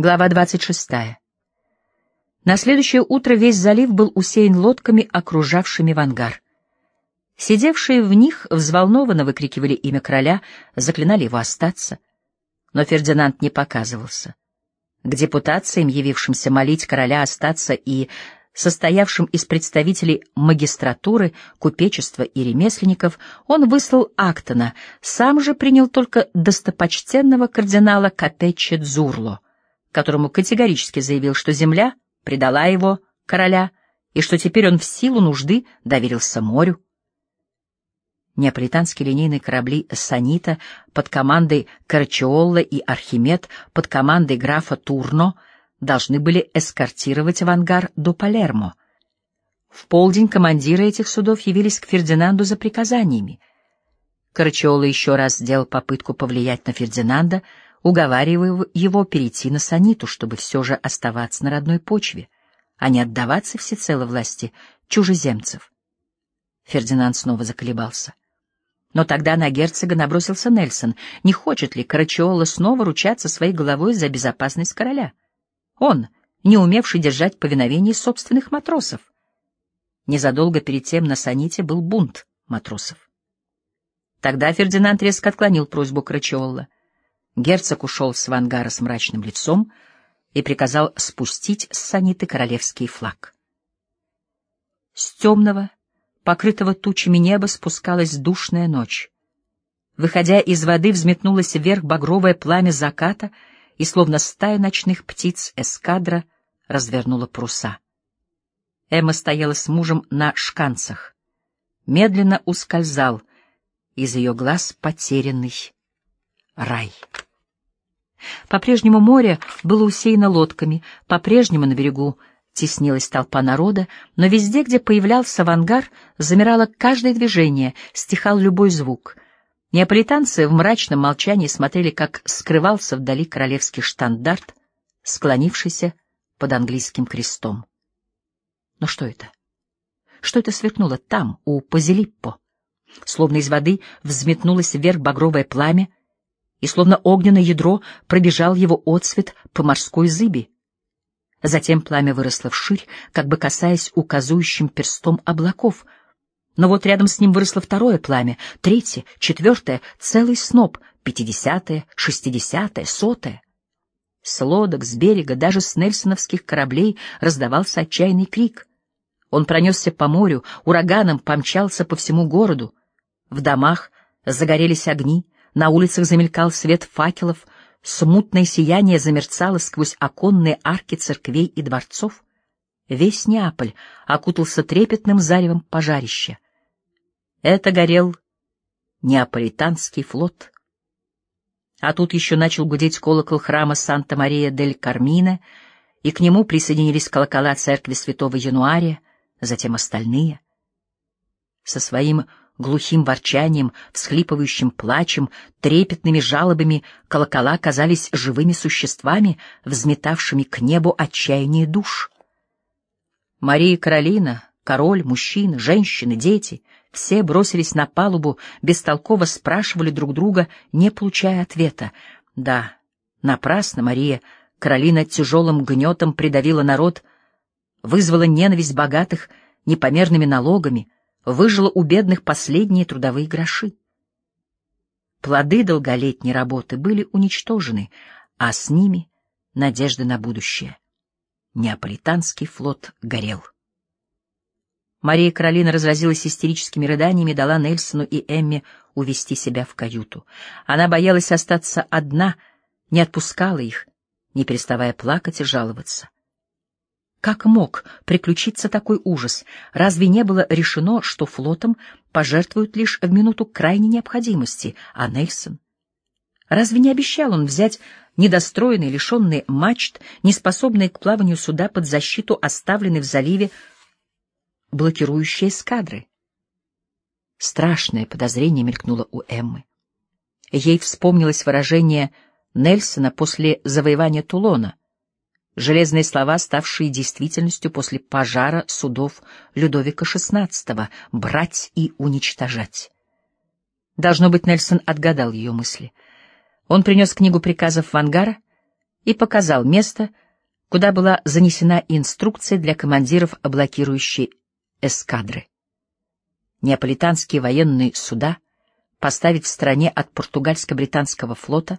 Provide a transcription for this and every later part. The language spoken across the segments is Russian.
Глава 26. На следующее утро весь залив был усеян лодками, окружавшими в ангар. Сидевшие в них взволнованно выкрикивали имя короля, заклинали его остаться. Но Фердинанд не показывался. К депутациям, явившимся молить короля остаться и состоявшим из представителей магистратуры, купечества и ремесленников, он выслал Актона, сам же принял только достопочтенного кардинала Капечче Дзурло — которому категорически заявил, что земля предала его, короля, и что теперь он в силу нужды доверился морю. Неаполитанские линейные корабли «Санита» под командой Карчиолла и «Архимед» под командой графа Турно должны были эскортировать в ангар до Палермо. В полдень командиры этих судов явились к Фердинанду за приказаниями. Карчиолла еще раз сделал попытку повлиять на Фердинанда, уговаривая его перейти на Саниту, чтобы все же оставаться на родной почве, а не отдаваться всецело власти чужеземцев. Фердинанд снова заколебался. Но тогда на герцога набросился Нельсон. Не хочет ли Карачиола снова ручаться своей головой за безопасность короля? Он, не умевший держать повиновение собственных матросов. Незадолго перед тем на Саните был бунт матросов. Тогда Фердинанд резко отклонил просьбу Карачиолла. Герцог ушел с Вангара с мрачным лицом и приказал спустить с саниты королевский флаг. С темного, покрытого тучами неба спускалась душная ночь. Выходя из воды, взметнулось вверх багровое пламя заката, и, словно стая ночных птиц, эскадра развернула паруса. Эмма стояла с мужем на шканцах. Медленно ускользал из ее глаз потерянный рай. По-прежнему море было усеяно лодками, по-прежнему на берегу теснилась толпа народа, но везде, где появлялся авангар, замирало каждое движение, стихал любой звук. Неаполитанцы в мрачном молчании смотрели, как скрывался вдали королевский штандарт, склонившийся под английским крестом. Но что это? Что это сверкнуло там, у Позилиппо? Словно из воды взметнулось вверх багровое пламя, и словно огненное ядро пробежал его отсвет по морской зыби. Затем пламя выросло вширь, как бы касаясь указующим перстом облаков. Но вот рядом с ним выросло второе пламя, третье, четвертое, целый сноп, пятидесятое, шестидесятое, сотое. С лодок, с берега, даже с нельсоновских кораблей раздавался отчаянный крик. Он пронесся по морю, ураганом помчался по всему городу. В домах загорелись огни, на улицах замелькал свет факелов, смутное сияние замерцало сквозь оконные арки церквей и дворцов. Весь Неаполь окутался трепетным заревом пожарища. Это горел неаполитанский флот. А тут еще начал гудеть колокол храма Санта-Мария-дель-Кармине, и к нему присоединились колокола церкви святого Януария, затем остальные. Со своим глухим ворчанием, всхлипывающим плачем, трепетными жалобами колокола казались живыми существами, взметавшими к небу отчаяние душ. Мария Каролина, король, мужчины, женщины, дети — все бросились на палубу, бестолково спрашивали друг друга, не получая ответа. Да, напрасно Мария Каролина тяжелым гнетом придавила народ, вызвала ненависть богатых непомерными налогами — выжила у бедных последние трудовые гроши. Плоды долголетней работы были уничтожены, а с ними надежды на будущее. Неаполитанский флот горел. Мария Каролина разразилась истерическими рыданиями, дала Нельсону и Эмме увести себя в каюту. Она боялась остаться одна, не отпускала их, не переставая плакать и жаловаться. Как мог приключиться такой ужас? Разве не было решено, что флотом пожертвуют лишь в минуту крайней необходимости, а Нельсон? Разве не обещал он взять недостроенные, лишенные мачт, неспособные к плаванию суда под защиту оставленной в заливе блокирующие эскадры? Страшное подозрение мелькнуло у Эммы. Ей вспомнилось выражение Нельсона после завоевания Тулона — железные слова, ставшие действительностью после пожара судов Людовика XVI — «брать и уничтожать». Должно быть, Нельсон отгадал ее мысли. Он принес книгу приказов Вангара и показал место, куда была занесена инструкция для командиров блокирующей эскадры. Неаполитанские военные суда поставить в стране от португальско-британского флота,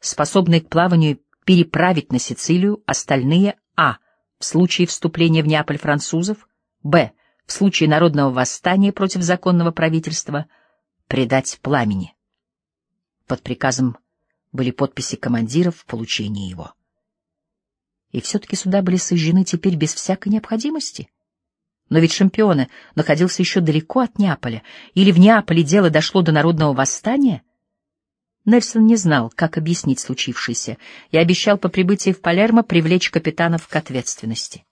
способные к плаванию переправить на Сицилию остальные а. в случае вступления в Неаполь французов, б. в случае народного восстания против законного правительства, предать пламени. Под приказом были подписи командиров в получении его. И все-таки суда были сожжены теперь без всякой необходимости. Но ведь Шампионе находился еще далеко от Неаполя, или в Неаполе дело дошло до народного восстания? Нельсон не знал, как объяснить случившееся, и обещал по прибытии в Палермо привлечь капитанов к ответственности.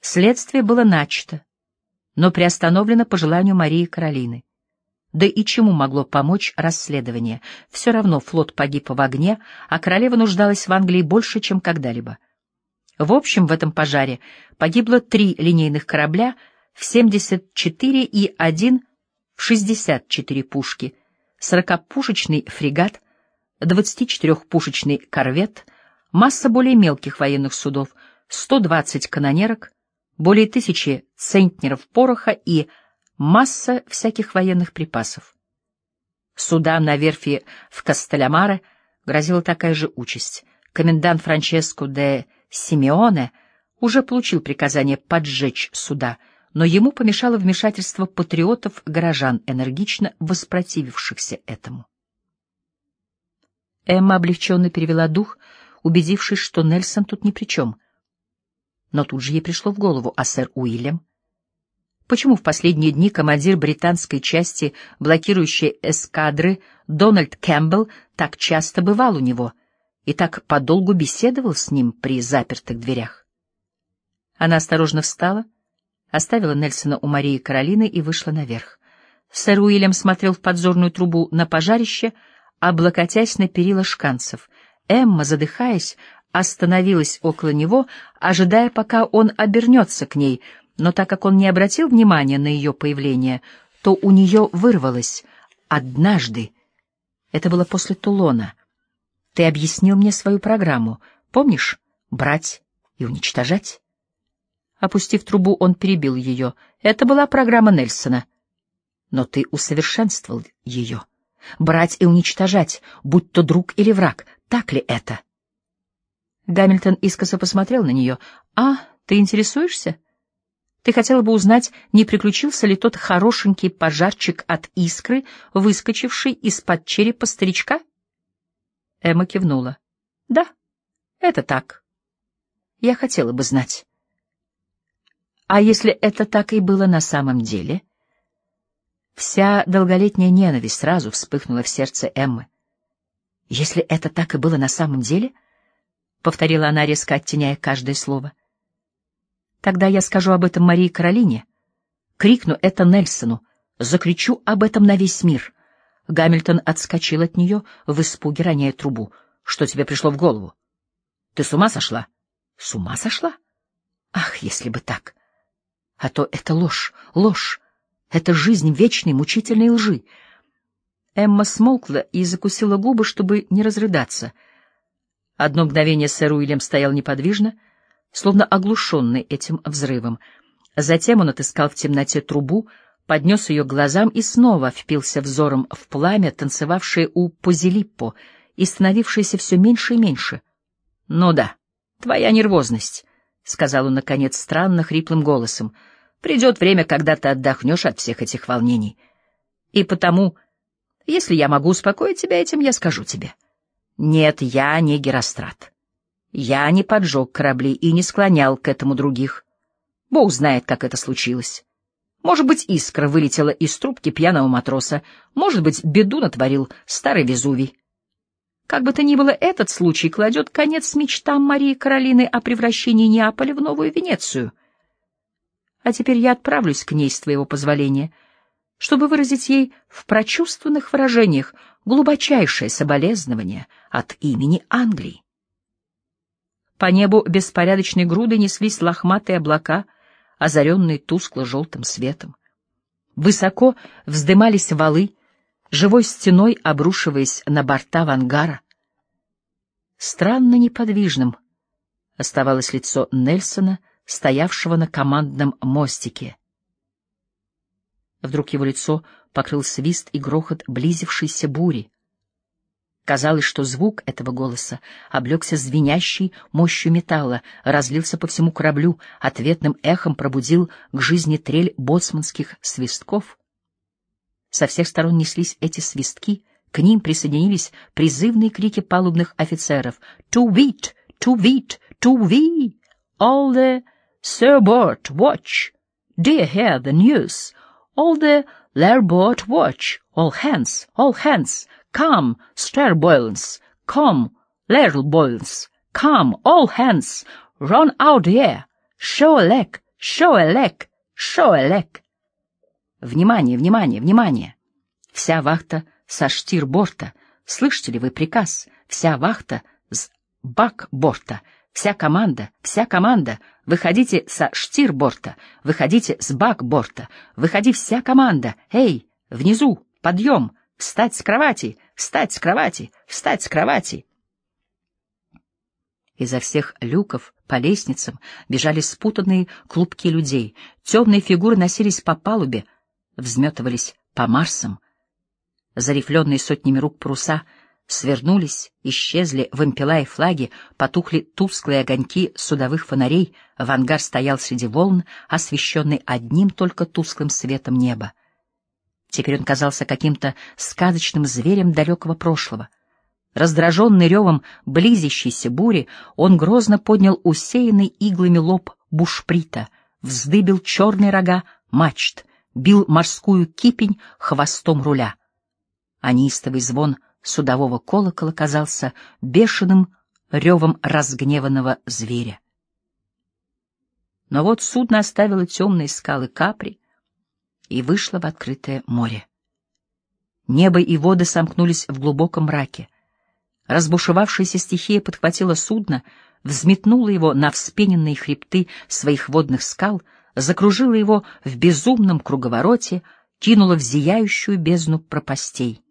Следствие было начато, но приостановлено по желанию Марии Каролины. Да и чему могло помочь расследование? Все равно флот погиб в огне, а королева нуждалась в Англии больше, чем когда-либо. В общем, в этом пожаре погибло три линейных корабля в 74 и один в 64 пушки, 40-пушечный фрегат, 24-пушечный корвет, масса более мелких военных судов, 120 канонерок, более тысячи центнеров пороха и масса всяких военных припасов. Судам на верфи в Кастелямаре грозила такая же участь. Комендант Франческо де Симеоне уже получил приказание поджечь суда, но ему помешало вмешательство патриотов-горожан, энергично воспротивившихся этому. Эмма облегченно перевела дух, убедившись, что Нельсон тут ни при чем. Но тут же ей пришло в голову, а сэр Уильям? Почему в последние дни командир британской части, блокирующей эскадры, Дональд Кэмпбелл, так часто бывал у него и так подолгу беседовал с ним при запертых дверях? Она осторожно встала, оставила Нельсона у Марии Каролины и вышла наверх. Сэр Уильям смотрел в подзорную трубу на пожарище, облокотясь на перила шканцев. Эмма, задыхаясь, остановилась около него, ожидая, пока он обернется к ней — но так как он не обратил внимания на ее появление, то у нее вырвалось «однажды». Это было после Тулона. Ты объяснил мне свою программу. Помнишь? Брать и уничтожать. Опустив трубу, он перебил ее. Это была программа Нельсона. Но ты усовершенствовал ее. Брать и уничтожать, будь то друг или враг. Так ли это? Гамильтон искоса посмотрел на нее. «А, ты интересуешься?» Ты хотела бы узнать, не приключился ли тот хорошенький пожарчик от искры, выскочивший из-под черепа старичка? Эмма кивнула. — Да, это так. Я хотела бы знать. А если это так и было на самом деле? Вся долголетняя ненависть сразу вспыхнула в сердце Эммы. Если это так и было на самом деле, — повторила она, резко оттеняя каждое слово, — Тогда я скажу об этом Марии Каролине, крикну это Нельсону, закричу об этом на весь мир. Гамильтон отскочил от нее, в испуге роняя трубу. Что тебе пришло в голову? Ты с ума сошла? С ума сошла? Ах, если бы так! А то это ложь, ложь, это жизнь вечной мучительной лжи. Эмма смолкла и закусила губы, чтобы не разрыдаться. Одно мгновение сэр Уильям стоял неподвижно — словно оглушенный этим взрывом. Затем он отыскал в темноте трубу, поднес ее к глазам и снова впился взором в пламя, танцевавшее у Позилиппо и становившееся все меньше и меньше. — Ну да, твоя нервозность, — сказал он, наконец, странно хриплым голосом. — Придет время, когда ты отдохнешь от всех этих волнений. И потому, если я могу успокоить тебя этим, я скажу тебе. Нет, я не Герострат. Я не поджег корабли и не склонял к этому других. Бог знает, как это случилось. Может быть, искра вылетела из трубки пьяного матроса, может быть, беду натворил старый Везувий. Как бы то ни было, этот случай кладет конец мечтам Марии Каролины о превращении Неаполя в новую Венецию. А теперь я отправлюсь к ней с твоего позволения, чтобы выразить ей в прочувственных выражениях глубочайшее соболезнование от имени Англии. По небу беспорядочной грудой неслись лохматые облака, озаренные тускло-желтым светом. Высоко вздымались валы, живой стеной обрушиваясь на борта вангара. Странно неподвижным оставалось лицо Нельсона, стоявшего на командном мостике. Вдруг его лицо покрыл свист и грохот близившейся бури. Казалось, что звук этого голоса облегся звенящей мощью металла, разлился по всему кораблю, ответным эхом пробудил к жизни трель боцманских свистков. Со всех сторон неслись эти свистки, к ним присоединились призывные крики палубных офицеров «To wheat! To wheat! To we! All the starboard watch! Do you hear the news? All the larboard watch! All hands! All hands! Come, starboards! Come, larboards! Come, all hands! Run out there! Show a leg! Show a leg! Show a leg!» Внимание, внимание, внимание! Вся вахта со штирборта. Слышите ли вы приказ? Вся вахта с бакборта. Вся команда, вся команда. Выходите со штирборта. Выходите с бакборта. Выходи вся команда. Эй, внизу, подъем. Встать с кровати, встать с кровати, встать с кровати. Изо всех люков по лестницам бежали спутанные клубки людей. Темные фигуры носились по палубе, взметывались по Марсам. Зарифленные сотнями рук паруса свернулись, исчезли вымпела и флаги, потухли тусклые огоньки судовых фонарей, в ангар стоял среди волн, освещенный одним только тусклым светом неба. Теперь он казался каким-то сказочным зверем далекого прошлого. Раздраженный ревом близящейся бури, он грозно поднял усеянный иглами лоб бушприта, вздыбил черные рога мачт, бил морскую кипень хвостом руля. А неистовый звон судового колокола казался бешеным ревом разгневанного зверя. Но вот судно оставило темные скалы Капри и вышло в открытое море. Небо и воды сомкнулись в глубоком мраке. Разбушевавшаяся стихия подхватила судно, взметнула его на вспененные хребты своих водных скал — закружила его в безумном круговороте, кинула в зияющую бездну пропастей.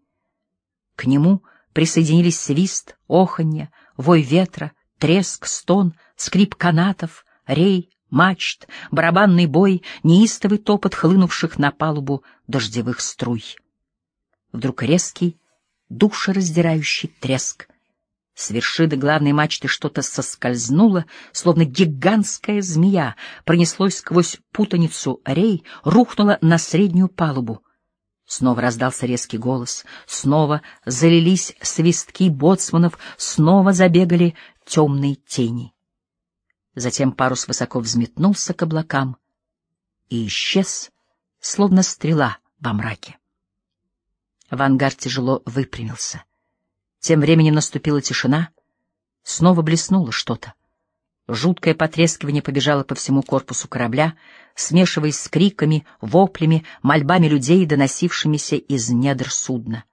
К нему присоединились свист, оханье, вой ветра, треск, стон, скрип канатов, рей, мачт, барабанный бой, неистовый топот хлынувших на палубу дождевых струй. Вдруг резкий, душераздирающий треск — с вершины главной мачты что-то соскользнуло, словно гигантская змея, пронеслось сквозь путаницу рей, рухнуло на среднюю палубу. Снова раздался резкий голос, снова залились свистки боцманов, снова забегали темные тени. Затем парус высоко взметнулся к облакам и исчез, словно стрела во мраке. Вангар тяжело выпрямился. Тем временем наступила тишина. Снова блеснуло что-то. Жуткое потрескивание побежало по всему корпусу корабля, смешиваясь с криками, воплями, мольбами людей, доносившимися из недр судна.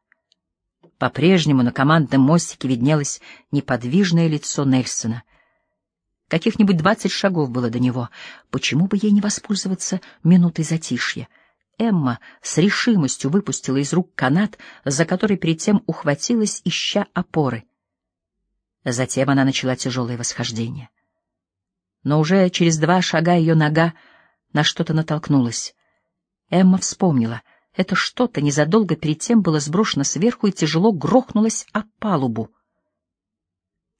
По-прежнему на командном мостике виднелось неподвижное лицо Нельсона. Каких-нибудь двадцать шагов было до него. Почему бы ей не воспользоваться минутой затишья? Эмма с решимостью выпустила из рук канат, за который перед тем ухватилась, ища опоры. Затем она начала тяжелое восхождение. Но уже через два шага ее нога на что-то натолкнулась. Эмма вспомнила. Это что-то незадолго перед тем было сброшено сверху и тяжело грохнулось о палубу.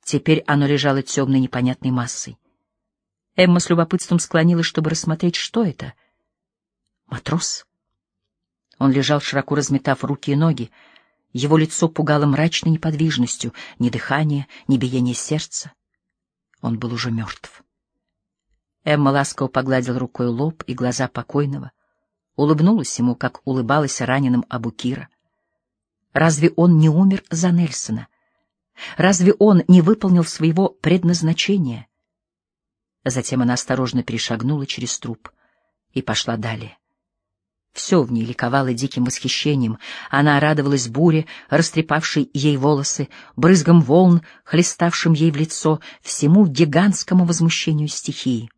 Теперь оно лежало темной непонятной массой. Эмма с любопытством склонилась, чтобы рассмотреть, что это — Матрос? Он лежал, широко разметав руки и ноги. Его лицо пугало мрачной неподвижностью, ни дыхания, ни биения сердца. Он был уже мертв. Эмма ласково погладила рукой лоб и глаза покойного, улыбнулась ему, как улыбалась раненым Абукира. Разве он не умер за Нельсона? Разве он не выполнил своего предназначения? Затем она осторожно перешагнула через труп и пошла далее. Все в ней ликовало диким восхищением. Она радовалась буре, растрепавшей ей волосы, брызгам волн, хлеставшим ей в лицо, всему гигантскому возмущению стихии.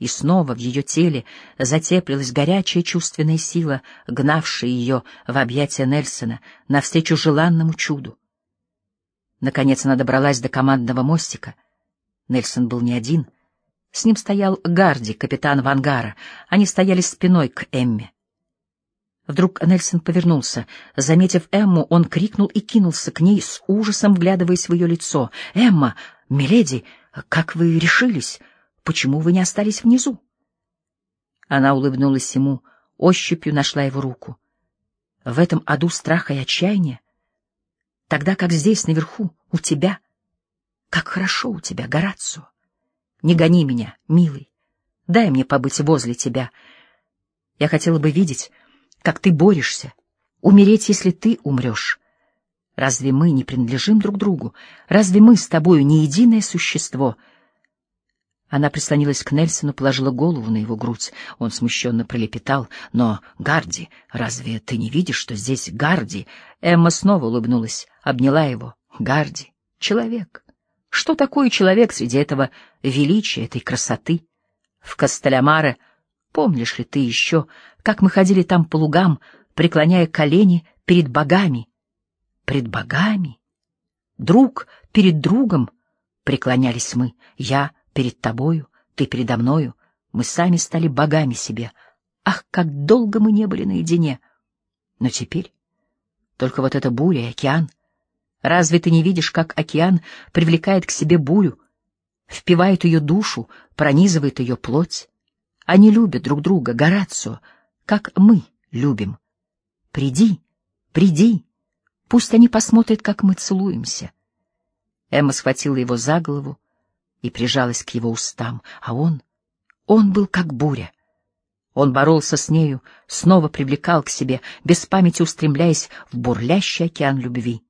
И снова в ее теле затеплилась горячая чувственная сила, гнавшая ее в объятия Нельсона навстречу желанному чуду. Наконец она добралась до командного мостика. Нельсон был не один. С ним стоял Гарди, капитан Вангара. Они стояли спиной к Эмме. Вдруг Нельсон повернулся. Заметив Эмму, он крикнул и кинулся к ней, с ужасом вглядываясь в ее лицо. «Эмма! Миледи! Как вы решились? Почему вы не остались внизу?» Она улыбнулась ему, ощупью нашла его руку. В этом аду страха и отчаяния, тогда как здесь, наверху, у тебя. Как хорошо у тебя, Горацио. Не гони меня, милый. Дай мне побыть возле тебя. Я хотела бы видеть, как ты борешься, умереть, если ты умрешь. Разве мы не принадлежим друг другу? Разве мы с тобою не единое существо — она прислонилась к Нельсону, положила голову на его грудь. Он смущенно пролепетал. «Но, Гарди, разве ты не видишь, что здесь Гарди?» Эмма снова улыбнулась, обняла его. «Гарди, человек. Что такое человек среди этого величия, этой красоты? В Кастелямаре, помнишь ли ты еще, как мы ходили там по лугам, преклоняя колени перед богами? Пред богами? Друг перед другом преклонялись мы, я — перед тобою, ты передо мною, мы сами стали богами себе. Ах, как долго мы не были наедине! Но теперь только вот эта буря и океан. Разве ты не видишь, как океан привлекает к себе бурю, впивает ее душу, пронизывает ее плоть? Они любят друг друга, Горацио, как мы любим. Приди, приди, пусть они посмотрят, как мы целуемся. Эмма схватила его за голову, и прижалась к его устам, а он, он был как буря. Он боролся с нею, снова привлекал к себе, без памяти устремляясь в бурлящий океан любви.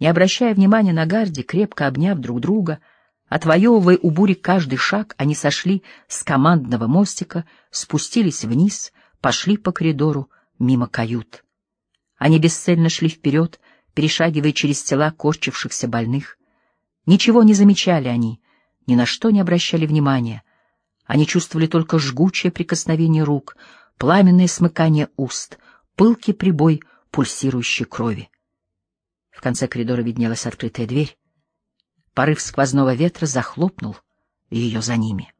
Не обращая внимания на Гарди, крепко обняв друг друга, отвоевывая у бури каждый шаг, они сошли с командного мостика, спустились вниз, пошли по коридору мимо кают. Они бесцельно шли вперед, перешагивая через тела корчившихся больных — Ничего не замечали они, ни на что не обращали внимания. Они чувствовали только жгучее прикосновение рук, пламенное смыкание уст, пылкий прибой пульсирующей крови. В конце коридора виднелась открытая дверь. Порыв сквозного ветра захлопнул ее за ними.